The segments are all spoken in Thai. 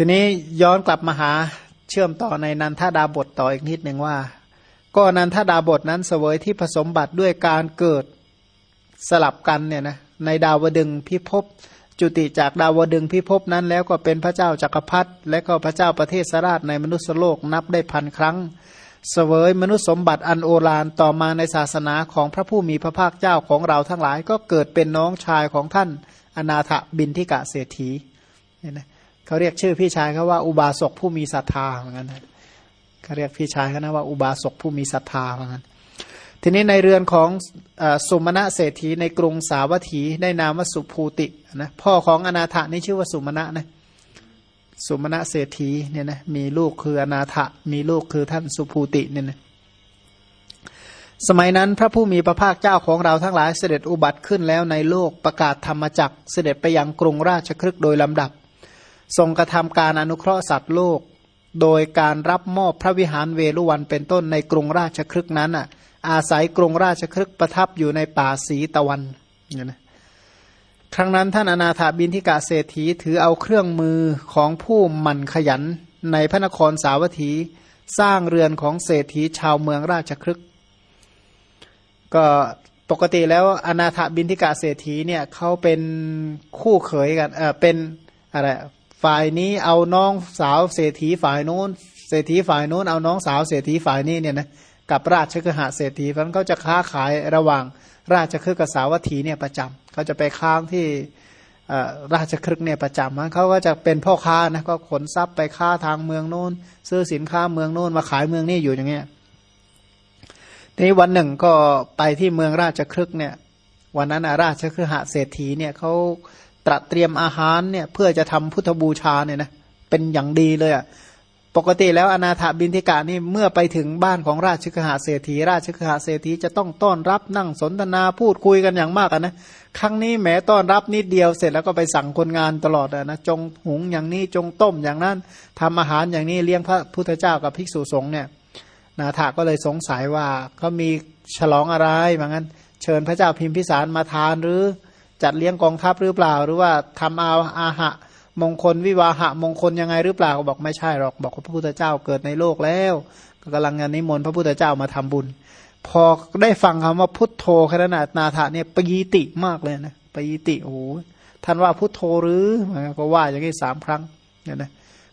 ทีนี้ย้อนกลับมาหาเชื่อมต่อในนันทดาบทต่ออีกนิดหนึ่งว่า ก็นันทดาบทนั้นเสวยที่ผสมบัติด้วยการเกิดสลับกันเนี่ยนะในดาวดึงพิภพจุติจากดาวดึงพิภพนั้นแล้วก็เป็นพระเจ้าจักรพรรดิและก็พระเจ้าประเทศสราชในมนุษยโลกนับได้พันครั้ง เสวยมนุษย์สมบัติอันโอฬารต่อมาในศาสนาของพระผู้มีพระภาคเจ้าของเราทั้งหลาย ก็เกิดเป็นน้องชายของท่านอนาถบินทิกะเศรษฐีเนี่ยนะ เขาเรียกชื่อพี่ชายเขาว่าอุบาสกผู้มีศรัทธาเหมือนกันเขาเรียกพี่ชายเขานะว่าอุบาสกผู้มีศรัทธาเหมือนกันทีนี้ในเรือนของอสุมาณะเศรษฐีในกรุงสาวัตถีได้นามว่าสุภูตินะพ่อของอนาถานี่ชื่อว่าสุมาณะนะสุมาณะเศรษฐีเนี่ยนะมีลูกคืออนาถมีลูกคือท่านสุภูติเนี่ยนะสมัยนั้นพระผู้มีพระภาคเจ้าของเราทั้งหลายเสด็จอุบัติขึ้นแล้วในโลกประกาศธรรมจักเสด็จไปยังกรุงราชครึกโดยลำดับ ทรงกระทำการอนุเคราะห์สัตว์โลก โดยการรับมอบพระวิหารเวลุวันเป็นต้นในกรุงราชครึกนั้นอะ อาศัยกรุงราชครึกประทับอยู่ในป่าสีตะวันเนี่ยนะครั้งนั้นท่านอนาถาบินทิกาเศรษฐีถือเอาเครื่องมือของผู้หมั่นขยันในพระนครสาวัตถีสร้างเรือนของเศรษฐีชาวเมืองราชครึก ก็ปกติแล้วอนาถบินทิกาเศรษฐีเนี่ยเขาเป็นคู่เขยกันเออเป็นอะไร ฝ่ายนี้เอาน้องสาวเศรษฐีฝ่ายโน้น เศรษฐีฝ่ายโน้นเอาน้องสาวเศรษฐีฝ่ายนี้เนี่ยนะกับราชคหะเศรษฐีเพราะนั้นเขาจะค้าขายระหว่างราชคฤห์กับสาวัตถีเนี่ยประจำเขาจะไปค้างที่ราชครึกเนี่ยประจำเขาก็จะเป็นพ่อค้านะก็ขนทรัพย์ไปค้าทางเมืองโน้น ซื้อสินค้าเมืองโน้นมาขายเมืองนี้อยู่อย่างเงี้ยทีนี้วันหนึ่งก็ไปที่เมืองราชครึกเนี่ย วันนั้นราชคฤหะเศรษฐีเนี่ยเขา ตรัสเตรียมอาหารเนี่ยเพื่อจะทำพุทธบูชาเนี่ยนะเป็นอย่างดีเลยอะ่ะปกติแล้วอนาถบินทิกานี่เมื่อไปถึงบ้านของราชคหาเศรษฐี ราชคหาเศรษฐีจะต้องต้อนรับนั่งสนทนาพูดคุยกันอย่างมากนะครั้งนี้แม้ต้อนรับนิดเดียวเสร็จแล้วก็ไปสั่งคนงานตลอดนะจงหุงอย่างนี้จงต้มอย่างนั้นทำอาหารอย่างนี้เลี้ยงพระพุทธเจ้ากับภิกษุสงฆ์เนี่ยนาถาก็เลยสงสัยว่าเขามีฉลองอะไรเหมือนกันเชิญพระเจ้าพิมพิสารมาทานหรือ จัดเลี้ยงกองทัพหรือเปล่า หรือว่าทำเอาอาหะมงคลวิวาหะมงคลยังไงหรือเปล่าก็บอกไม่ใช่หรอกบอกว่าพระพุทธเจ้าเกิดในโลกแล้วก็กำลังงานนิมนต์พระพุทธเจ้ามาทำบุญ พอได้ฟังคำว่าพุทโธขนาดนาถาเนี่ยปยีติมากเลยนะปยีติโอ้ท่านว่าพุทโธหรือก็ว่าอย่างนี้สามครั้งเนี่ยนะ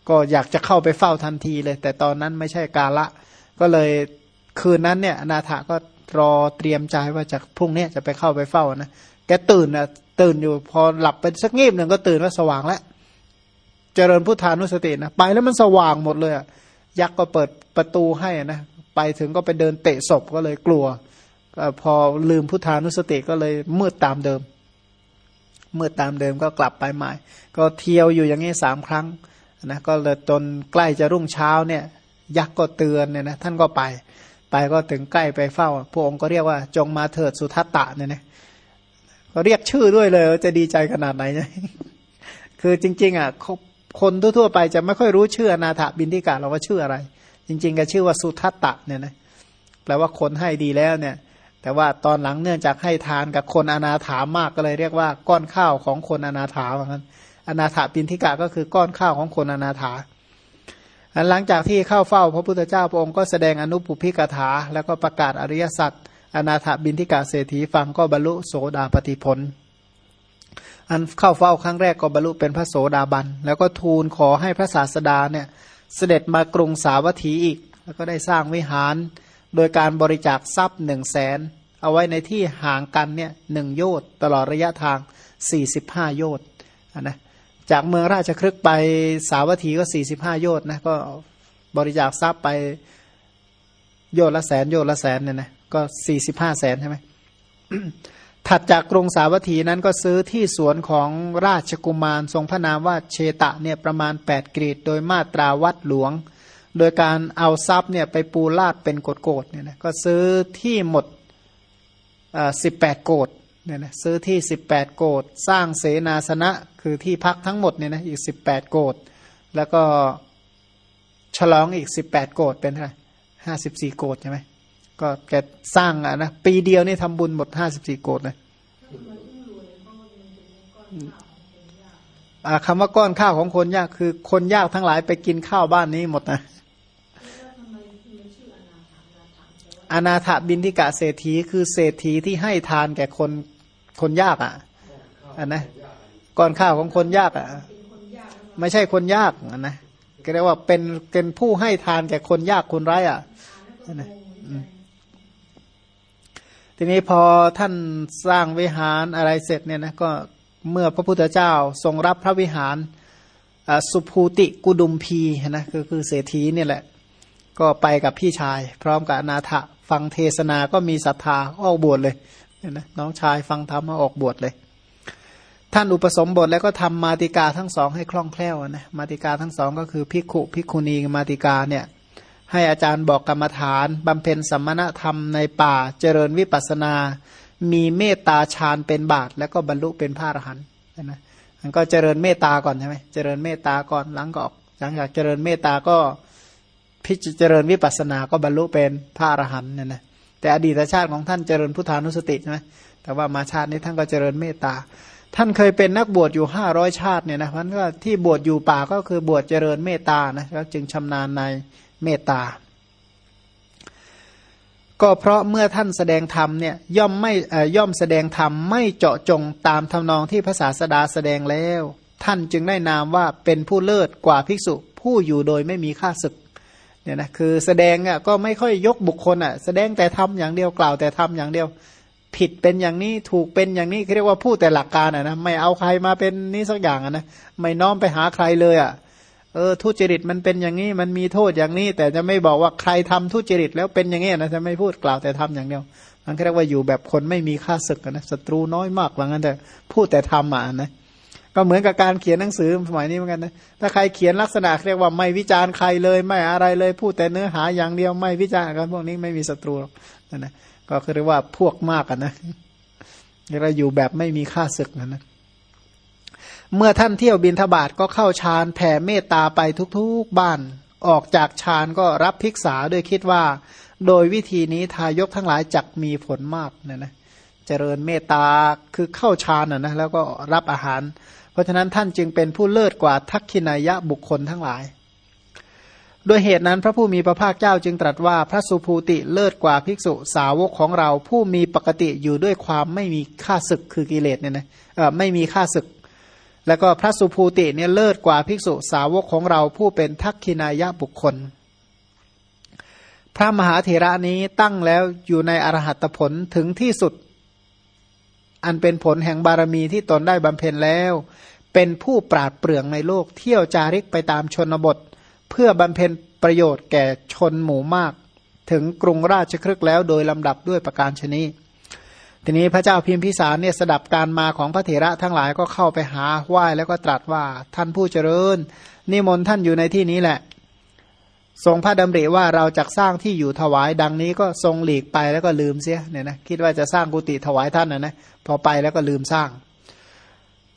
ก็อยากจะเข้าไปเฝ้าทันทีเลย แต่ตอนนั้นไม่ใช่กาละ ก็เลยคืนนั้นเนี่ยนาถาก็รอเตรียมใจว่าจะพรุ่งนี้จะไปเข้าไปเฝ้านะ แกตื่นนะตื่นอยู่พอหลับไปสักงีบหนึ่งก็ตื่นว่าสว่างแล้ว เจริญพุทธานุสตินะไปแล้วมันสว่างหมดเลยอะยักษ์ก็เปิดประตูให้นะไปถึงก็ไปเดินเตะศพก็เลยกลัวพอลืมพุทธานุสติก็เลยมืดตามเดิมมืดตามเดิมก็กลับไปใหม่ ก็เที่ยวอยู่อย่างนี้สามครั้งนะก็เลยจนใกล้จะรุ่งเช้าเนี่ย ยักษ์ก็เตือนเนี่ยนะท่านก็ไป ไปก็ถึงใกล้ไปเฝ้า พระองค์ก็เรียกว่าจงมาเถิดสุทัตตะเนี่ยนะ เรียกชื่อด้วยเลย จะดีใจขนาดไหนเนี่ยคือจริง ๆ อะคนทั่วๆไปจะไม่ค่อยรู้ชื่ออนาถบินทิกาเราว่าชื่ออะไร จริง ๆ ก็ชื่อว่าสุทัตตะเนี่ยนะแปลว่าคนให้ดีแล้วเนี่ย แต่ว่าตอนหลังเนื่องจากให้ทานกับคนอนาถามากก็เลยเรียกว่าก้อนข้าวของคนอนาถาเหมือนกันอนาถบินทิกาก็คือก้อนข้าวของคนอนาถาหลังจากที่เข้าเฝ้าพระพุทธเจ้าพระองค์ก็แสดงอนุปุพิกถา แล้วก็ประกาศอริยสัจ อนาถบินทิกาเศรษฐีฟังก็บรรลุโสดาปฏิผล อันเข้าเฝ้าครั้งแรกก็บรรลุเป็นพระโสดาบัน แล้วก็ทูลขอให้พระศาสดาเนี่ยเสด็จมากรุงสาวัตถีอีก แล้วก็ได้สร้างวิหาร โดยการบริจาคทรัพย์หนึ่งแสนเอาไว้ในที่ห่างกันเนี่ยหนึ่งโยชน์ตลอดระยะทาง 45 โยชน์นะจากเมืองราชครึกไปสาวัตถีก็ 45 โยชน์นะก็บริจาคทรัพย์ไปโยชน์ละแสนโยชน์ละแสนเนี่ยนะ ก็45แสนใช่ไหมถัดจากกรุงสาวัตถีนั้นก็ซื้อที่สวนของราชกุมารทรงพระนามว่าเชตะเนี่ยประมาณ 8กรีดโดยมาตราวัดหลวง โดยการเอาทรัพย์เนี่ยไปปูลาดเป็นโกดโกดเนี่ยนะก็ซื้อที่หมดสิบแปดโกดเนี่ยนะซื้อที่สิบแปดโกดสร้างเสนาสนะคือที่พักทั้งหมดเนี่ยนะอีกสิบแปดโกดแล้วก็ฉลองอีกสิบแปดโกดเป็นเท่าไหร่ห้าสิบสี่โกดใช่ไหม ก็แกสร้างอะนะปีเดียวนี่ทำบุญหมดห้าสิบสี่โกดเลยคำว่าก้อนข้าวของคนยากคือ คนยากทั้งหลายไปกินข้าวบ้านนี้หมดนะอนาถบินทิกะเศรษฐีคือเศรษฐีที่ให้ทานแก่คนคนยากอะอันนะก้อนข้าวของคนยากอะ ไม่ใช่คนยากอันนะก็เรียกว่าเป็นเป็นผู้ให้ทานแก่คนยากคนไร้อะนะ ทีนี้พอท่านสร้างวิหารอะไรเสร็จเนี่ยนะก็เมื่อพระพุทธเจ้าทรงรับพระวิหารสุภูติกุดุมพีนะก็คือเศรษฐีเนี่ยแหละ ก็ไปกับพี่ชาย พร้อมกับนาถะฟังเทศนาก็มีศรัทธาออกบวชเลยเนี่ยนะน้องชายฟังธรรมมาออกบวชเลย ท่านอุปสมบทแล้วก็ทำมาติกาทั้งสองให้คล่องแคล่วนะมาติกาทั้งสองก็คือพิกขุพิกขุณีมาติกาเนี่ย ให้อาจารย์บอกกรรมฐานบำเพ็ญสัมมณธรรมในป่าเจริญวิปัสนา มีเมตตาฌานเป็นบาท แล้วก็บรรลุเป็นพระอรหันต์นะมันก็เจริญเมตตาก่อนใช่ไหมเจริญเมตตาก่อนหลังก็ออกหลังจากเจริญเมตตาก็พิจเจริญวิปัสนาก็บรรลุเป็นพระอรหันต์เนี่ยนะแต่อดีตชาติของท่านเจริญพุทธานุสติใช่ไหมแต่ว่ามาชาตินี้ท่านก็เจริญเมตตา ท่านเคยเป็นนักบวชอยู่ห้าร้อยชาติเนี่ยนะเพราะว่าที่บวชอยู่ป่าก็คือบวชเจริญเมตตานะก็จึงชำนาญใน เมตตา ก็เพราะเมื่อท่านแสดงธรรมเนี่ยย่อมไม่ย่อมแสดงธรรมไม่เจาะจงตามทำนองที่ภาษาสดาแสดงแล้ว ท่านจึงได้นามว่าเป็นผู้เลิศกว่าภิกษุผู้อยู่โดยไม่มีค่าศึกเนี่ยนะคือแสดงอะก็ไม่ค่อยยกบุคคลอะแสดงแต่ทำอย่างเดียวกล่าวแต่ทำอย่างเดียว ผิดเป็นอย่างนี้ถูกเป็นอย่างนี้เรียกว่าพูดแต่หลักการอะนะไม่เอาใครมาเป็นนี้สักอย่างอะนะไม่น้อมไปหาใครเลยอะ เออทุจริตมันเป็นอย่างนี้มันมีโทษอย่างนี้ แต่จะไม่บอกว่าใครทำทุจริตแล้วเป็นอย่างนี้นะจะไม่พูดกล่าวแต่ทำอย่างเดียวมันเรียกว่าอยู่แบบคนไม่มีค่าศึกนะศัตรูน้อยมากว่างั้นแต่พูดแต่ทำอะนะก็เหมือนกับการเขียนหนังสือสมัยนี้เหมือนกันนะถ้าใครเขียนลักษณะเรียกว่าไม่วิจารณ์ใครเลยไม่อะไรเลย พูดแต่เนื้อหาอย่างเดียวไม่วิจารณ์กันพวกนี้ไม่มีศัตรูหรอกนะก็คือเรียกว่าพวกมากกันนะเราอยู่แบบไม่มีค่าศึกนะนะ เมื่อท่านเที่ยวบินทบาทก็เข้าฌานแผ่เมตตาไปทุกๆบ้าน ออกจากฌานก็รับภิกษาด้วยคิดว่า โดยวิธีนี้ทายกทั้งหลายจักมีผลมากเนี่ยนะเจริญเมตตาคือเข้าฌานนะแล้วก็รับอาหาร เพราะฉะนั้นท่านจึงเป็นผู้เลิศกว่าทักขินายะบุคคลทั้งหลายด้วยเหตุนั้นพระผู้มีพระภาคเจ้าจึงตรัสว่าพระสุภูติเลิศกว่าภิกษุสาวกของเราผู้มีปกติอยู่ด้วยความไม่มีค่าศึกคือกิเลสเนี่ยนะไม่มีค่าศึก แล้วก็พระสุภูติเนี่ยเลิศกว่าภิกษุสาวกของเราผู้เป็นทักขินายะบุคคล พระมหาเถระนี้ตั้งแล้วอยู่ในอรหัตผลถึงที่สุด อันเป็นผลแห่งบารมีที่ตนได้บำเพ็ญแล้ว เป็นผู้ปราดเปรื่องในโลกเที่ยวจาริกไปตามชนบท เพื่อบำเพ็ญประโยชน์แก่ชนหมู่มาก ถึงกรุงราชครึกแล้วโดยลำดับด้วยประการชนี ทีนี้พระเจ้าพิมพิสารเนี่ยสดับการมาของพระเถระทั้งหลายก็เข้าไปหาไหว้แล้วก็ตรัสว่าท่านผู้เจริญ นิมนต์ท่านอยู่ในที่นี้แหละ ทรงพระดำริว่าเราจะสร้างที่อยู่ถวายดังนี้ก็ทรงหลีกไปแล้วก็ลืมเสียเนี่ยนะคิดว่าจะสร้างกุฏิถวายท่านนะนะพอไปแล้วก็ลืมสร้าง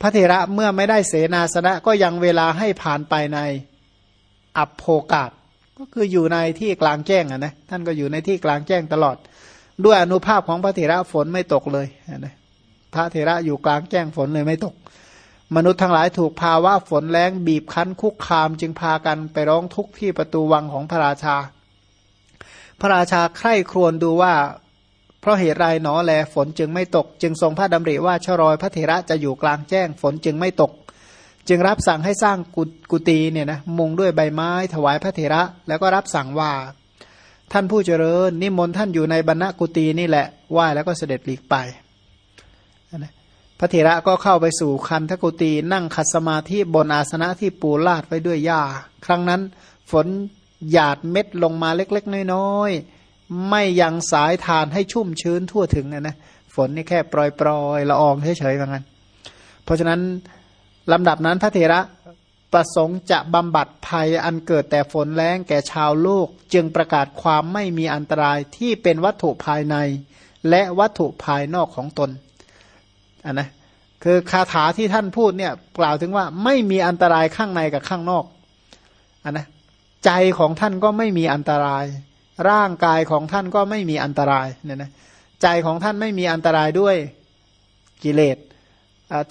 พระเถระเมื่อไม่ได้เสนาสนะก็ยังเวลาให้ผ่านไปในอัปโภกาศก็คืออยู่ในที่กลางแจ้งอะนะท่านก็อยู่ในที่กลางแจ้งตลอด ด้วยอนุภาพของพระเถระฝนไม่ตกเลยนะพระเถระอยู่กลางแจ้งฝนเลยไม่ตก มนุษย์ทั้งหลายถูกภาวะฝนแรงบีบคั้นคุกคามจึงพากันไปร้องทุกข์ที่ประตูวังของพระราชา พระราชาใคร่ครวญดูว่า เพราะเหตุไรหนอแลฝนจึงไม่ตก จึงทรงพระดำริว่าชรอยพระเถระจะอยู่กลางแจ้งฝนจึงไม่ตก จึงรับสั่งให้สร้างกุฏิเนี่ยนะมุงด้วยใบไม้ถวายพระเถระ แล้วก็รับสั่งว่า ท่านผู้เจริญ นิมนต์ท่านอยู่ในบรรณกุตีนี่แหละไหว้แล้วก็เสด็จหลีกไปพระเถระก็เข้าไปสู่คันทกุตีนั่งขัดสมาธิบนอาสนะที่ปูลาดไว้ด้วยหญ้า ครั้งนั้นฝนหยาดเม็ดลงมาเล็ก ๆ น้อยๆ ไม่ยังสายทานให้ชุ่มชื้นทั่วถึงนะนะฝนนี่แค่ปล่อยๆละอองเฉยๆเหมือนกันเพราะฉะนั้นลำดับนั้นพระเถระ ประสงค์จะบำบัดภัยอันเกิดแต่ฝนแรงแก่ชาวโลก จึงประกาศความไม่มีอันตรายที่เป็นวัตถุภายใน และวัตถุภายนอกของตนอันนะคือคาถาที่ท่านพูดเนี่ยกล่าวถึงว่าไม่มีอันตรายข้างในกับข้างนอกอันนะใจของท่านก็ไม่มีอันตราย ร่างกายของท่านก็ไม่มีอันตรายเนี่ยนะใจของท่านไม่มีอันตรายด้วยกิเลส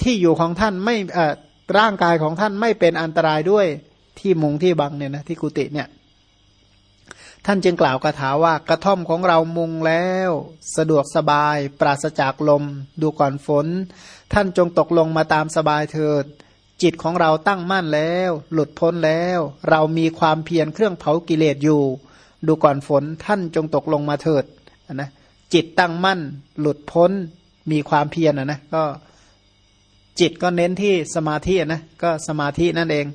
ที่อยู่ของท่านไม่ ร่างกายของท่านไม่เป็นอันตรายด้วยที่มุงที่บังเนี่ยนะที่กุฏิเนี่ย ท่านจึงกล่าวคาถาว่ากระท่อมของเรามุงแล้ว สะดวกสบาย ปราศจากลม ดูก่อนฝน ท่านจงตกลงมาตามสบายเถิด จิตของเราตั้งมั่นแล้ว หลุดพ้นแล้ว เรามีความเพียรเครื่องเผากิเลสอยู่ ดูก่อนฝนท่านจงตกลงมาเถิดนะจิตตั้งมั่น หลุดพ้น มีความเพียรนะนะก็ จิตก็เน้นที่สมาธินะก็สมาธินั่นเอง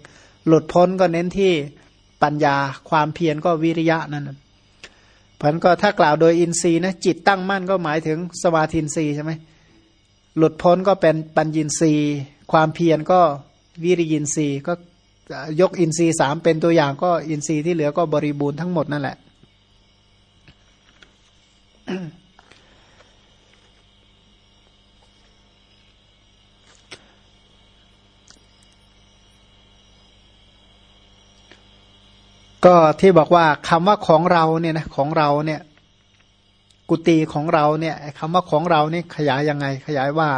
หลุดพ้นก็เน้นที่ปัญญาความเพียรก็วิริยะนั่นเพราะนั้นก็ถ้ากล่าวโดยอินทรีย์นะจิตตั้งมั่นก็หมายถึงสมาธินทรีย์ใช่ไหมหลุดพ้นก็เป็นปัญญินทรีย์ ความเพียรก็วิริยินทรีย์ก็ยกอินทรีย์สามเป็นตัวอย่างก็อินทรีย์ที่เหลือก็บริบูรณ์ทั้งหมดนั่นแหละ ก็ที่บอกว่าคำว่าของเราเนี่ยนะของเราเนี่ย กุฏิของเราเนี่ยคำว่าของเรานี่ขยายยังไง ขยายว่า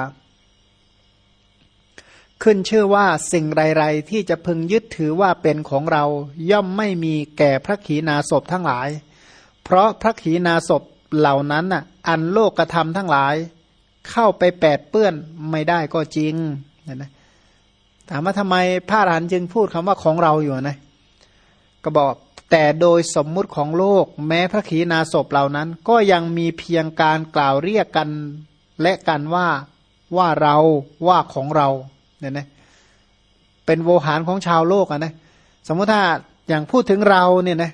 ขึ้นชื่อว่าสิ่งไรๆที่จะพึงยึดถือว่าเป็นของเรา ย่อมไม่มีแก่พระขีณาสพทั้งหลาย เพราะพระขีณาสพเหล่านั้นน่ะ อันโลกกระทำทั้งหลาย เข้าไปแปดเปื้อนไม่ได้ก็จริงนะถามว่าทำไมพระอรหันต์จึงพูดคำว่าของเราอยู่นะ ก็บอกแต่โดยสมมุติของโลก แม้พระขีณาสพเหล่านั้น ก็ยังมีเพียงการกล่าวเรียกกันและกันว่าว่าเราว่าของเราเนี่ยนะเป็นโวหารของชาวโลกอะนะสมมติถ้าอย่างพูดถึงเราเนี่ยนะ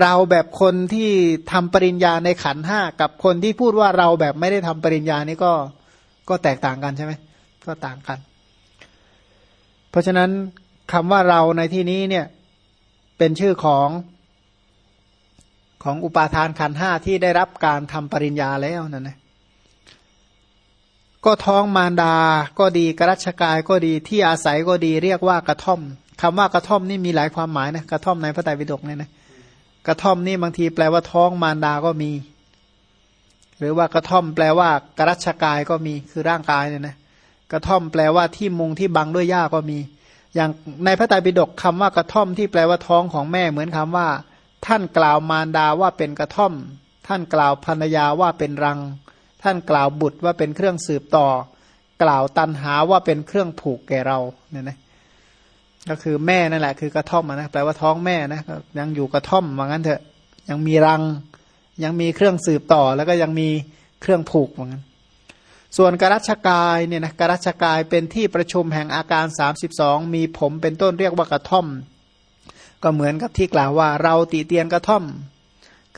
เราแบบคนที่ทำปริญญาในขันห้ากับคนที่พูดว่าเราแบบไม่ได้ทำปริญญานี่ก็ก็แตกต่างกันใช่ไหมก็ต่างกัน เพราะฉะนั้นคำว่าเราในที่นี้เนี่ย เป็นชื่อของของอุปาทานขันห้าที่ได้รับการทำปริญญาแล้วนั่นนะก็ท้องมารดาก็ดีกรัชกายก็ดีที่อาศัยก็ดีเรียกว่ากระท่อมคำว่ากระท่อมนี่มีหลายความหมายนะกระท่อมในพระไตรปิฎกเนี่ยนะกระท่อมนี่บางทีแปลว่าท้องมารดาก็มี หรือว่ากระท่อมแปลว่ากรัชกายก็มีคือร่างกายเนี่ยนะกระท่อมแปลว่าที่มุงที่บังด้วยหญ้าก็มี อย่างในพระไตรปิฎกคำว่ากระท่อมที่แปลว่าท้องของแม่เหมือนคำว่า ท่านกล่าวมารดาว่าเป็นกระท่อม ท่านกล่าวภรรยาว่าเป็นรัง ท่านกล่าวบุตรว่าเป็นเครื่องสืบต่อ กล่าวตันหาว่าเป็นเครื่องผูกแก่เราเนี่ยนะก็คือแม่นั่นแหละคือกระท่อมนะแปลว่าท้องแม่นะยังอยู่กระท่อมว่างั้นเถอะ ยังมีรัง ยังมีเครื่องสืบต่อแล้วก็ยังมีเครื่องผูกว่างั้น ส่วนกรัชกายเนี่ยนะกรัชกายเป็นที่ประชุมแห่งอาการ 32 มีผมเป็นต้นเรียกว่ากระท่อม ก็เหมือนกับที่กล่าวว่าเราตีเตียนกระท่อม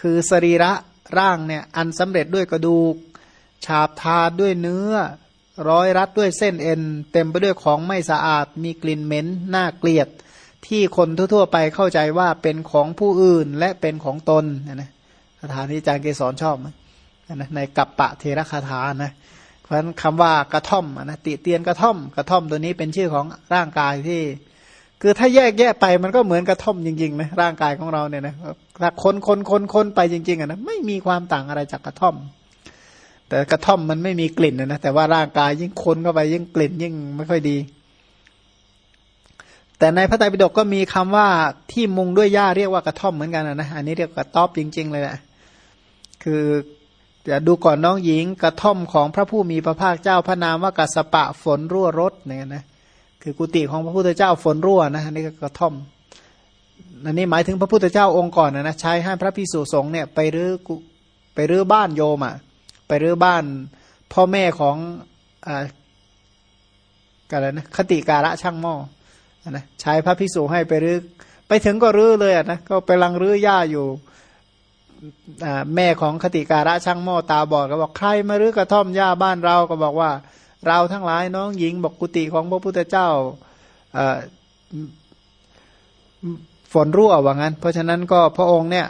คือสรีระร่างเนี่ยอันสำเร็จด้วยกระดูก ฉาบทาด้วยเนื้อ ร้อยรัดด้วยเส้นเอ็น เต็มไปด้วยของไม่สะอาด มีกลิ่นเหม็นน่าเกลียด ที่คนทั่วๆไปเข้าใจว่าเป็นของผู้อื่นและเป็นของตนนะคาถาที่อาจารย์เกสรชอบนะในกัปปะเทระคาถานะ เพราะฉะนั้นคำว่ากระท่อมนะติเตียนกระท่อม กระท่อมตัวนี้เป็นชื่อของร่างกายที่ คือถ้าแยกแยกไปมันก็เหมือนกระท่อมจริงๆนะร่างกายของเราเนี่ยนะถ้าคนคนคนคนไปจริงๆอะนะไม่มีความต่างอะไรจากกระท่อม แต่กระท่อมมันไม่มีกลิ่นนะแต่ว่าร่างกายยิ่งคนเข้าไปยิ่งกลิ่นยิ่งไม่ค่อยดี แต่ในพระไตรปิฎกก็มีคำว่าที่มุงด้วยหญ้าเรียกว่ากระท่อมเหมือนกันนะอันนี้เรียกกระต๊อบจริง ๆ เลยแหละคือ จะดูก่อนน้องหญิงกระท่อมของพระผู้มีพระภาคเจ้าพระนามว่ากัสปะฝนรั่วรถเนี่ยนะคือกุฏิของพระพุทธเจ้าฝนรั่วนะนี่ก็กระท่อมอันนี้หมายถึงพระพุทธเจ้าองค์ก่อนนะนะใช้ให้พระพิสุสงฆ์เนี่ยไปรื้อไปรื้อบ้านโยมอะไปรื้อบ้านพ่อแม่ของอ่ากันนะคติการะช่างหม้อนะใช้พระพิสุให้ไปรื้อไปถึงก็รื้อเลยอะนะก็ไปลังรื้อหญ้าอยู่ แม่ของคติการะช่างหม้อตาบอดก็บอกใครมารื้อกระท่อมหญ้าบ้านเราก็บอกว่า เราทั้งหลายน้องหญิงบอกกุฏิของพระพุทธเจ้าฝนรั่วว่างั้น เพราะฉะนั้นก็พระองค์เนี่ย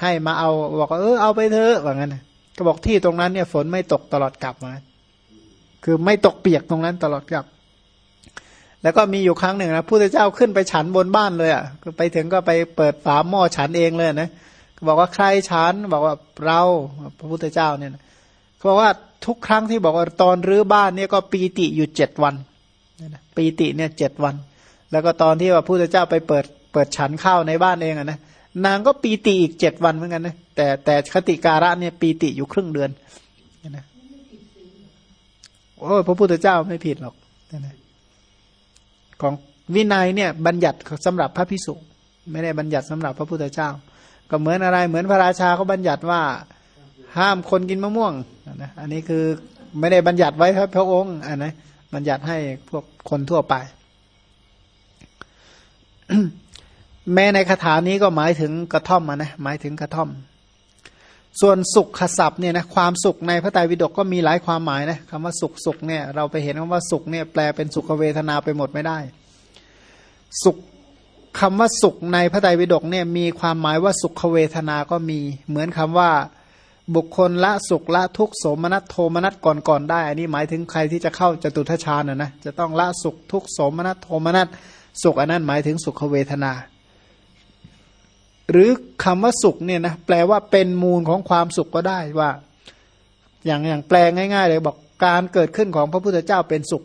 ให้มาเอาบอกเออเอาไปเถอะว่างั้นก็บอกที่ตรงนั้นเนี่ยฝนไม่ตกตลอดกลับมา คือไม่ตกเปียกตรงนั้นตลอดกลับ แล้วก็มีอยู่ครั้งหนึ่งนะพุทธเจ้าขึ้นไปฉันบนบ้านเลยอะไปถึงก็ไปเปิดฝาหม้อฉันเองเลยนะ บอกว่าใครฉันบอกว่าเราพระพุทธเจ้าเนี่ยเขาบอกว่าทุกครั้งที่บอกว่าตอนรื้อบ้านเนี่ยก็ปีติอยู่เจ็ดวันปีติเนี่ยเจ็ดวัน แล้วก็ตอนที่ว่าพระพุทธเจ้าไปเปิดเปิดฉันข้าวในบ้านเองอะนะนางก็ปีติอีกเจ็ดวันเหมือนกันนะแต่แต่คติการะเนี่ยปีติอยู่ครึ่งเดือนนะโอ้พระพุทธเจ้าไม่ผิดหรอกนะของวินัยเนี่ยบัญญัติสำหรับพระพิสุไม่ได้บัญญัติสำหรับพระพุทธเจ้า ก็เหมือนอะไร เหมือนพระราชาเขาบัญญัติว่าห้ามคนกินมะม่วงนะอันนี้คือไม่ได้บัญญัติไว้ครับพระองค์อันนะบัญญัติให้พวกคนทั่วไป แม้ในคาถานี้ก็หมายถึงกระท่อมนะหมายถึงกระท่อม ส่วนสุขขศัพท์เนี่ยนะความสุขในพระไตรปิฎกก็มีหลายความหมายนะคำว่าสุขสุขเนี่ย เราไปเห็นว่าสุขเนี่ยแปลเป็นสุขเวทนาไปหมดไม่ได้ สุข คำว่าสุขในพระไตรปิฎกเนี่ยมีความหมายว่าสุขเวทนาก็มี เหมือนคำว่า บุคคลละสุขละทุกโสมนัสโทมนัสก่อนก่อนได้ อันนี้หมายถึงใครที่จะเข้าจตุทชานนะนะจะต้องละสุขทุกโสมนัสโทมนัสสุขอันนั้นหมายถึงสุขเวทนา หรือคำว่าสุขเนี่ยนะแปลว่าเป็นมูลของความสุขก็ได้ว่า อย่างอย่างแปลง่าย ๆ เลยบอกการเกิดขึ้นของพระพุทธเจ้าเป็นสุข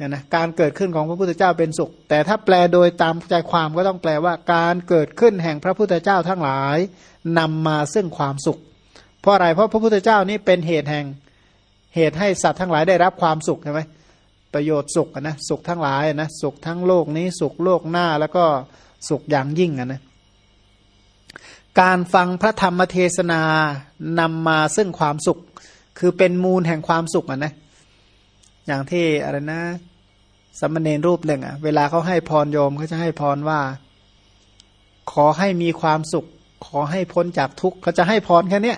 เนี่ยนะการเกิดขึ้นของพระพุทธเจ้าเป็นสุข แต่ถ้าแปลโดยตามใจความก็ต้องแปลว่า การเกิดขึ้นแห่งพระพุทธเจ้าทั้งหลายนำมาซึ่งความสุข เพราะอะไรเพราะพระพุทธเจ้านี้เป็นเหตุแห่งเหตุให้สัตว์ทั้งหลายได้รับความสุขใช่ไหมประโยชน์สุขนะสุขทั้งหลายนะสุขทั้งโลกนี้สุขโลกหน้าแล้วก็สุขอย่างยิ่งนะการฟังพระธรรมเทศนานำมาซึ่งความสุข คือเป็นมูลแห่งความสุขอะนะอย่างที่อะไรนะ สมณเณรรูปหนึ่งอะ เวลาเขาให้พรโยมเขาจะให้พรว่า ขอให้มีความสุข ขอให้พ้นจากทุกข์เขาจะให้พรแค่นี้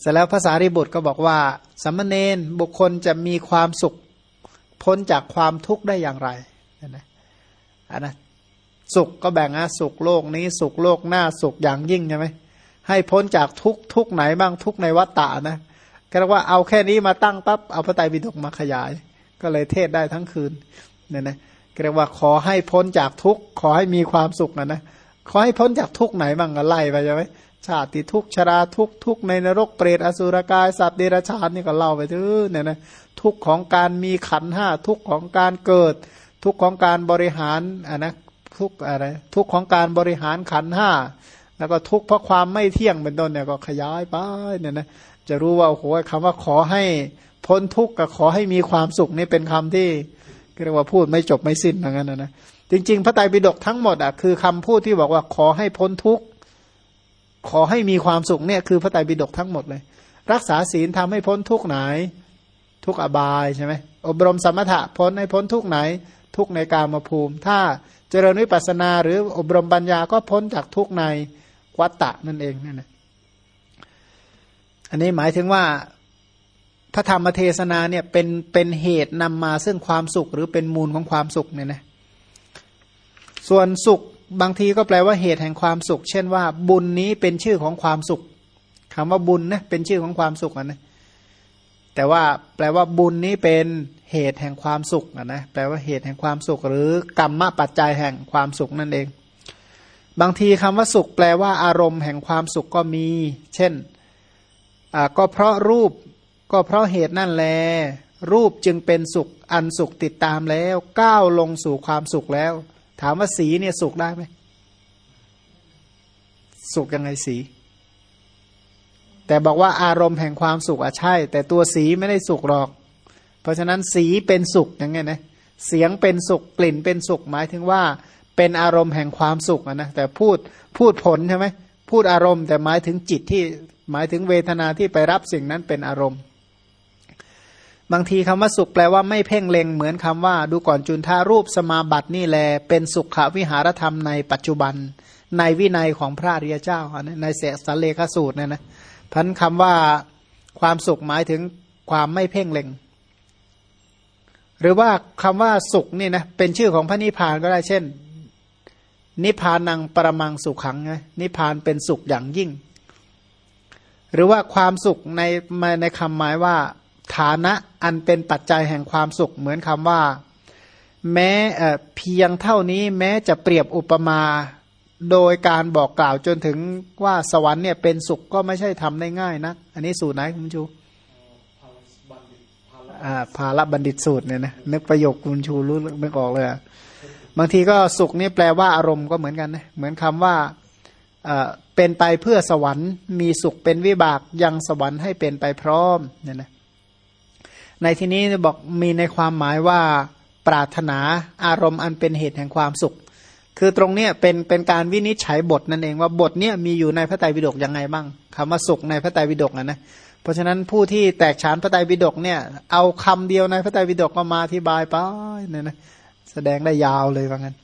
เสร็จแล้วภาษาริบุตรก็บอกว่า สมณเณรบุคคลจะมีความสุข พ้นจากความทุกข์ได้อย่างไรนะอันนะสุขก็แบ่งนะสุขโลกนี้ สุขโลกหน้าสุขอย่างยิ่งใช่ไหมให้พ้นจากทุกทุกไหนบ้างทุกในวัฏฏะนะก็เรียกว่าเอาแค่นี้มาตั้งปั๊บเอาพระไตรปิฎกมาขยาย ก็เลยเทศได้ทั้งคืนเนี่ยนะเรียกว่าขอให้พ้นจากทุกข์ขอให้มีความสุขนะนะขอให้พ้นจากทุกข์ไหนบ้างก็ไล่ไปใช่ไหมชาติทุกข์ชราทุกข์ทุกข์ในนรกเปรตอสุรกายสัตว์เดรัจฉานนี่ก็เล่าไปทื่อเนี่ยนะทุกข์ของการมีขันห้าทุกข์ของการเกิด ทุกข์ของการบริหารอะนะทุกอะไรทุกข์ของการบริหารขันห้าแล้วก็ทุกข์เพราะความไม่เที่ยงเป็นต้นเนี่ยก็ขยายไปเนี่ยนะจะรู้ว่าโอ้โหคำว่าขอให้ พ้นทุกข์กับขอให้มีความสุขนี่เป็นคำที่เรียกว่าพูดไม่จบไม่สิ้นเหมือนกันนะนะจริง ๆ พระไตรปิฎกทั้งหมดอะคือคำพูดที่บอกว่าขอให้พ้นทุกข์ขอให้มีความสุขเนี่ยคือพระไตรปิฎกทั้งหมดเลย รักษาศีลทำให้พ้นทุกข์ไหน ทุกอบายใช่ไหมอบรมสมถะพ้นให้พ้นทุกข์ไหน ทุกในกามภูมิ ถ้าเจริญวิปัสนาหรืออบรมปัญญาก็พ้นจากทุกในวัตตะนั่นเองนั่นแหละอันนี้หมายถึงว่า พระธรรมเทศนาเนี่ยเป็นเป็นเหตุนำมาซึ่งความสุขหรือเป็นมูลของความสุขเนี่ยนะส่วนสุขบางทีก็แปลว่าเหตุแห่งความสุข เช่นว่า บุญนี้เป็นชื่อของความสุขคำว่าบุญนะเป็นชื่อของความสุขนะแต่ว่าแปลว่าบุญนี้เป็นเหตุแห่งความสุขนะแปลว่าเหตุแห่งความสุข หรือกรรมปัจจัยแห่งความสุขนั่นเอง บางทีคำว่าสุข แปลว่าอารมณ์แห่งความสุขก็มี เช่นก็เพราะรูป ก็เพราะเหตุนั่นแล รูปจึงเป็นสุขอันสุขติดตามแล้ว ก้าวลงสู่ความสุขแล้ว ถามว่าสีเนี่ยสุขได้ไหมสุขยังไงสี แต่บอกว่าอารมณ์แห่งความสุขอะใช่ แต่ตัวสีไม่ได้สุขหรอก เพราะฉะนั้นสีเป็นสุขอย่างไงนะเสียงเป็นสุขกลิ่นเป็นสุขหมายถึงว่า เป็นอารมณ์แห่งความสุขนะแต่พูดพูดผลใช่ไหมพูดอารมณ์ แต่หมายถึงจิตที่หมายถึงเวทนาที่ไปรับสิ่งนั้นเป็นอารมณ์ บางทีคำว่าสุขแปลว่าไม่เพ่งเล็งเหมือนคำว่า ดูก่อนจุนทารูปสมาบัตินี่แล เป็นสุขวิหารธรรมในปัจจุบัน ในวินัยของพระริยเจ้า ในเสสเลขสูตรเนี่ยนะพันคำว่าความสุขหมายถึงความไม่เพ่งเล็ง หรือว่าคำว่าสุขนี่นะเป็นชื่อของพระนิพพานก็ได้เช่น นิพพานังปรมังสุขขังไงนิพพานเป็นสุขอย่างยิ่ง หรือว่าความสุขในในคำหมายว่า ฐานะอันเป็นปัจจัยแห่งความสุขเหมือนคำว่า แม้เพียงเท่านี้แม้จะเปรียบอุปมาโดยการบอกกล่าวจนถึงว่าสวรรค์เนี่ยเป็นสุขก็ไม่ใช่ทำได้ง่ายนะอันนี้สูตรไหนคุณชูอ่าภาลบัณฑิตสูตรเนี่ยนะนึกประโยคคุณชูรู้นึกออกเลยอะบางทีก็สุขนี่แปลว่าอารมณ์ก็เหมือนกันนะเหมือนคำว่าเป็นไปเพื่อสวรรค์ มีสุขเป็นวิบากยังสวรรค์ให้เป็นไปพร้อมเนี่ยนะ ในที่นี้บอกมีในความหมายว่าปรารถนาอารมณ์อันเป็นเหตุแห่งความสุข คือตรงเนี้ยเป็นเป็นการวินิจฉัยบทนั่นเองว่าบทเนี้ยมีอยู่ในพระไตรปิฎกยังไงบ้างคำว่าสุขในพระไตรปิฎกนะนะเพราะฉะนั้นผู้ที่แตกฉานพระไตรปิฎกเนี่ยเอาคำเดียวในพระไตรปิฎกมามาอธิบายไปเนี่ยนะแสดงได้ยาวเลยว่างั้น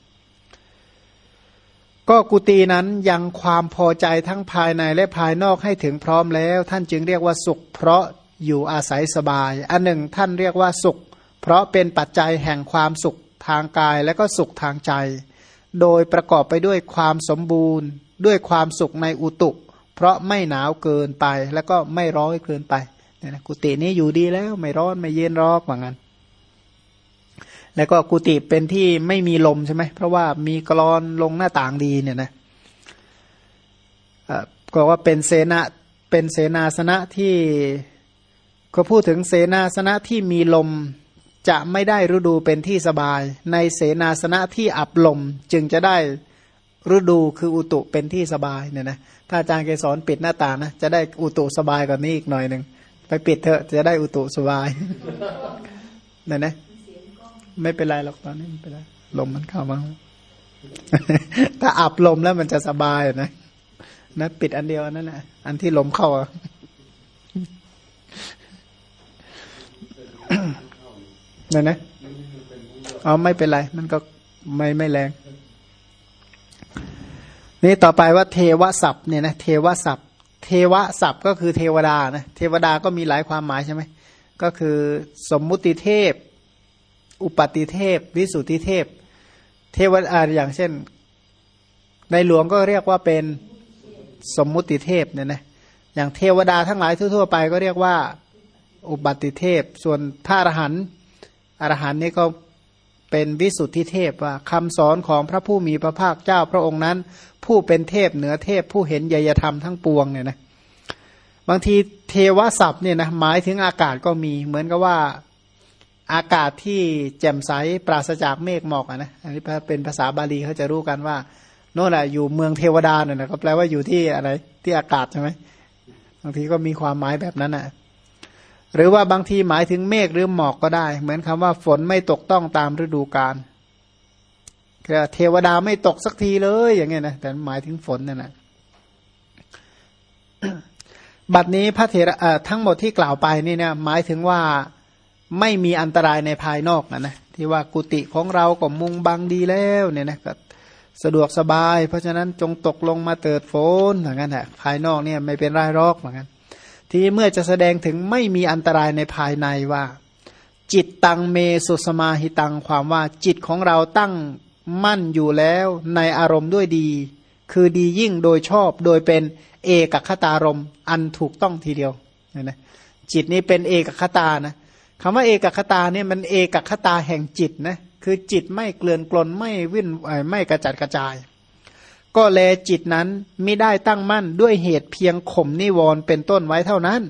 ก็กุฏินั้นยังความพอใจทั้งภายในและภายนอกให้ถึงพร้อมแล้ว ท่านจึงเรียกว่าสุขเพราะ อยู่อาศัยสบาย อันหนึ่งท่านเรียกว่าสุข เพราะเป็นปัจจัยแห่งความสุขทางกายและก็สุขทางใจ โดยประกอบไปด้วยความสมบูรณ์ ด้วยความสุขในอุตุ เพราะไม่หนาวเกินไปแล้วก็ไม่ร้อนเกินไปเนี่ยนะกุฏินี้อยู่ดีแล้วไม่ร้อนไม่เย็นร้อนว่างั้น แล้วก็กุฏิเป็นที่ไม่มีลมใช่ไหมเพราะว่ามีกรอนลงหน้าต่างดีเนี่ยนะก็ว่าเป็นเสนาเป็นเสนาสนะที่ ก็พูดถึงเสนาสนะที่มีลมจะไม่ได้ฤดูเป็นที่สบาย ในเสนาสนะที่อับลมจึงจะได้ฤดูคืออุตุเป็นที่สบายเนี่ยนะถ้าอาจารย์เกสอนปิดหน้าต่างนะจะได้อุตุสบายกว่านี้อีกหน่อยหนึ่งไปปิดเถอะจะได้อุตุสบายเนี่ยนะไม่เป็นไรหรอกตอนนี้ไม่เป็นไรลมมันเข้ามา ถ้าอับลมแล้วมันจะสบายนะนะปิดอันเดียวนั่นแหละอันที่ลมเข้าอะ นั่นนะเอาไม่เป็นไร มันก็ไม่ไม่แรง นี่ต่อไปว่าเทวศัพท์เนี่ยนะเทวศัพท์ เทวศัพท์ก็คือเทวดานะเทวดาก็มีหลายความหมายใช่ไหมก็คือสมมุติเทพ อุปติเทพ วิสุทธิเทพ เทวดาอย่างเช่น ในหลวงก็เรียกว่าเป็นสมมุติเทพเนี่ยนะอย่างเทวดาทั้งหลายทั่ว ๆ ไปก็เรียกว่า อุปติเทพ ส่วนพระอรหันอรหันนี่ก็เป็นวิสุทธิเทพว่าคำสอนของพระผู้มีพระภาคเจ้าพระองค์นั้น ผู้เป็นเทพเหนือเทพผู้เห็นยยธรรมทั้งปวงเนี่ยนะบางทีเทวศัพท์เนี่ยนะหมายถึงอากาศก็มีเหมือนกับว่าอากาศที่แจ่มใสปราศจากเมฆหมอกอะนะอันนี้เป็นภาษาบาลีเขาจะรู้กันว่าโน่นแหละอยู่เมืองเทวดาเนี่ยนะก็แปลว่าอยู่ที่อะไรที่อากาศใช่ไหมบางทีก็มีความหมายแบบนั้นนะ หรือว่าบางทีหมายถึงเมฆหรือหมอกก็ได้ เหมือนคำว่าฝนไม่ตกต้องตามฤดูกาลเทวดาไม่ตกสักทีเลย อย่างเงี้ยนะแต่หมายถึงฝนนั่นแหละบัดนี้พระเถระทั้งหมดที่กล่าวไปนี่เนี่ยหมายถึงว่าไม่มีอันตรายในภายนอกนะนะที่ว่ากุฏิของเราก็มุงบังดีแล้วเนี่ยนะก็สะดวกสบาย เพราะฉะนั้นจงตกลงมาเติดฝนเหมือนกันแหละภายนอกเนี่ยไม่เป็นไรรอกเหมือนกัน ที่เมื่อจะแสดงถึงไม่มีอันตรายในภายในว่า จิตตังเมสุสมาหิตังความว่าจิตของเราตั้งมั่นอยู่แล้วในอารมณ์ด้วยดี คือดียิ่งโดยชอบโดยเป็นเอกคตารมอันถูกต้องทีเดียวเนี่ยนะจิตนี้เป็นเอกคตานะคำว่าเอกคตาเนี่ยมันเอกคตาแห่งจิตนะคือจิตไม่เกลื่อนกลนไม่วิ่นไม่กระจัดกระจาย ก็แลจิตนั้นไม่ได้ตั้งมั่นด้วยเหตุเพียงข่มนิวรณ์เป็นต้นไว้เท่านั้น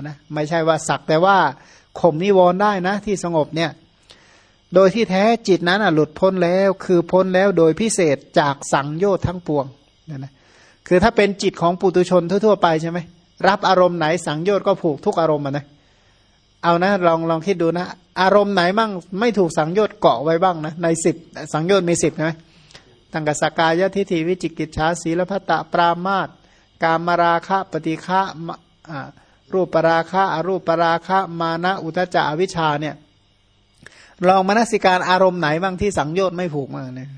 นะไม่ใช่ว่าสักแต่ว่าข่มนิวรณ์ได้นะที่สงบเนี่ยโดยที่แท้จิตนั้นหลุดพ้นแล้วคือพ้นแล้วโดยพิเศษจากสังโยชน์ทั้งปวงนะนะคือถ้าเป็นจิตของปุตุชนทั่วๆไปใช่ไหมรับอารมณ์ไหนสังโยชน์ก็ผูกทุกอารมณ์นะเอานะลองลองคิดดูนะ อารมณ์ไหนบ้างไม่ถูกสังโยชน์เกาะไว้บ้างนะในสิบสังโยชน์มีสิบใช่ไหม ตั้งแต่สกายทิฏฐิวิจิกิจฉาศีลพัตตปรามาตกามราคะปฏิฆะรูปปราคะอรูปปราคะมานะอุทจจะอวิชาเนี่ยลองมนสิการอารมณ์ไหนบ้างที่สังโยชน์ไม่ผูกมาเนี่ย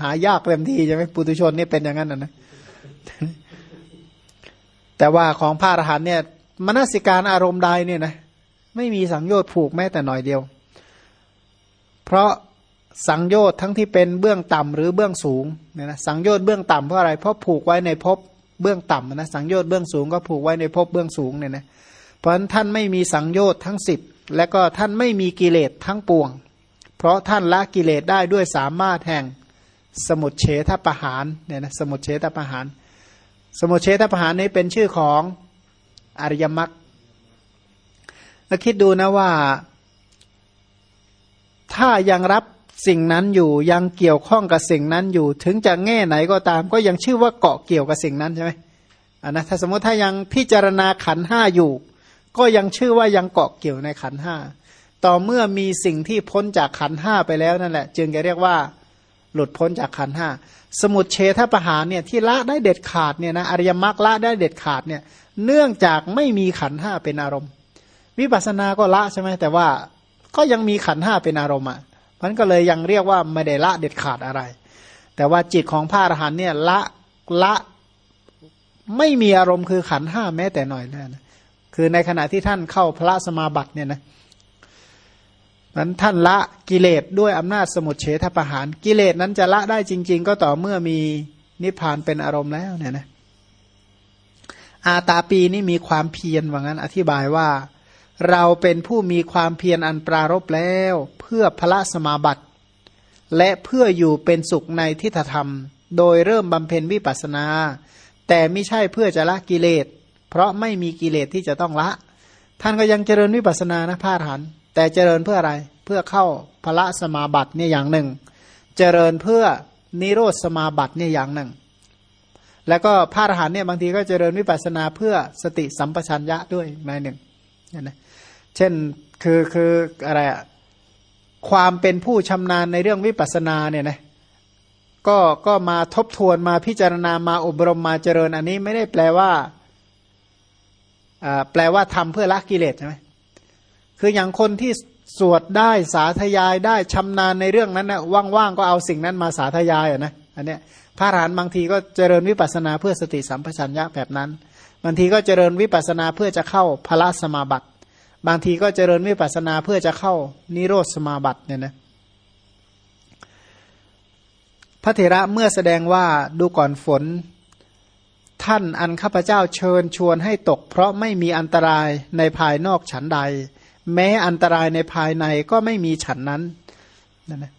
หายากเต็มทีใช่ไหมปุถุชนนี่เป็นอย่างนั้นนะแต่ว่าของพระอรหันเนี่ยมนสิการอารมณ์ใดเนี่ยนะไม่มีสังโยชน์ผูกแม้แต่หน่อยเดียว เพราะ สังโยชน์ทั้งที่เป็นเบื้องต่ำหรือเบื้องสูงเนี่ยนะสังโยชน์เบื้องต่ำเพราะอะไรเพราะผูกไว้ในภพเบื้องต่ำนะสังโยชน์เบื้องสูงก็ผูกไว้ในภพเบื้องสูงเนี่ยนะเพราะฉะนั้นท่านไม่มีสังโยชน์ทั้งสิบและก็ท่านไม่มีกิเลสทั้งปวง เพราะท่านละกิเลสได้ด้วยสามารถแห่งสมุดเฉทประหารเนี่ยนะสมุดเฉทประหาร สมุดเฉทประหารนี้เป็นชื่อของอริยมรรคแล้วคิดดูนะว่า ถ้ายังรับ สิ่งนั้นอยู่ยังเกี่ยวข้องกับสิ่งนั้นอยู่ ถึงจะแง่ไหนก็ตาม ก็ยังชื่อว่าเกาะเกี่ยวกับสิ่งนั้นใช่ไหมอ่านะถ้าสมมติถ้ายังพิจารณาขันห้าอยู่ ก็ยังชื่อว่ายังเกาะเกี่ยวในขันห้าต่อเมื่อมีสิ่งที่พ้นจากขันห้าไปแล้วนั่นแหละ จึงจะเรียกว่าหลุดพ้นจากขันห้าสมุดเฉทประหารเนี่ยที่ละได้เด็ดขาดเนี่ยนะอริยมรรคละได้เด็ดขาดเนี่ยเนื่องจากไม่มีขันห้าเป็นอารมณ์ วิปัสสนาก็ละใช่ไหมแต่ว่าก็ยังมีขันห้าเป็นอารมณ์อะ มันก็เลยยังเรียกว่าไม่ได้ละเด็ดขาดอะไร แต่ว่าจิตของพระอรหันเนี่ยละละไม่มีอารมณ์คือขันห้าแม้แต่หน่อยเลยนะคือในขณะที่ท่านเข้าพระสมาบัติเนี่ยนะนั้นท่านละกิเลสด้วยอำนาจสมุทเฉทประหารกิเลสนั้นจะละได้จริง ๆ ก็ต่อเมื่อมีนิพพานเป็นอารมณ์แล้วเนี่ยนะอาตาปีนี่มีความเพียรว่างั้น อธิบายว่า เราเป็นผู้มีความเพียรอันปรารบแล้ว เพื่อพระสมาบัติ และเพื่ออยู่เป็นสุขในทิฏฐธรรม โดยเริ่มบำเพ็ญวิปัสนา แต่ไม่ใช่เพื่อจะละกิเลส เพราะไม่มีกิเลสที่จะต้องละ ท่านก็ยังเจริญวิปัสนานะพาหัน แต่เจริญเพื่ออะไรเพื่อเข้าพระสมาบัติเนี่ยอย่างหนึ่ง เจริญเพื่อนิโรธสมาบัติเนี่ยอย่างหนึ่ง แล้วก็พระอรหันเนี่ยบางทีก็เจริญวิปัสนาเพื่อสติสัมปชัญญะด้วยในหนึ่ง นะเช่นคือคืออะไรอะความเป็นผู้ชำนาญในเรื่องวิปัสนาเนี่ยนะก็ก็มาทบทวนมาพิจารณามาอบรมมาเจริญ อันนี้ไม่ได้แปลว่าแปลว่าทำเพื่อละกิเลสใช่ไหมคืออย่างคนที่สวดได้สาธยายได้ชำนาญในเรื่องนั้นนะว่างๆก็เอาสิ่งนั้นมาสาธยายอะนะอันเนี้ยพระอรหันต์บางทีก็เจริญวิปัสนาเพื่อสติสัมปชัญญะแบบนั้น บางทีก็เจริญวิปัสนาเพื่อจะเข้าพระสมาบัติ บางทีก็เจริญวิปัสนาเพื่อจะเข้านิโรธสมาบัติเนี่ยนะพระเถระเมื่อแสดงว่าดูก่อนฝน ท่านอันข้าพเจ้าเชิญชวนให้ตก เพราะไม่มีอันตรายในภายนอกฉันใด แม้อันตรายในภายในก็ไม่มีฉันนั้นนั่นนะ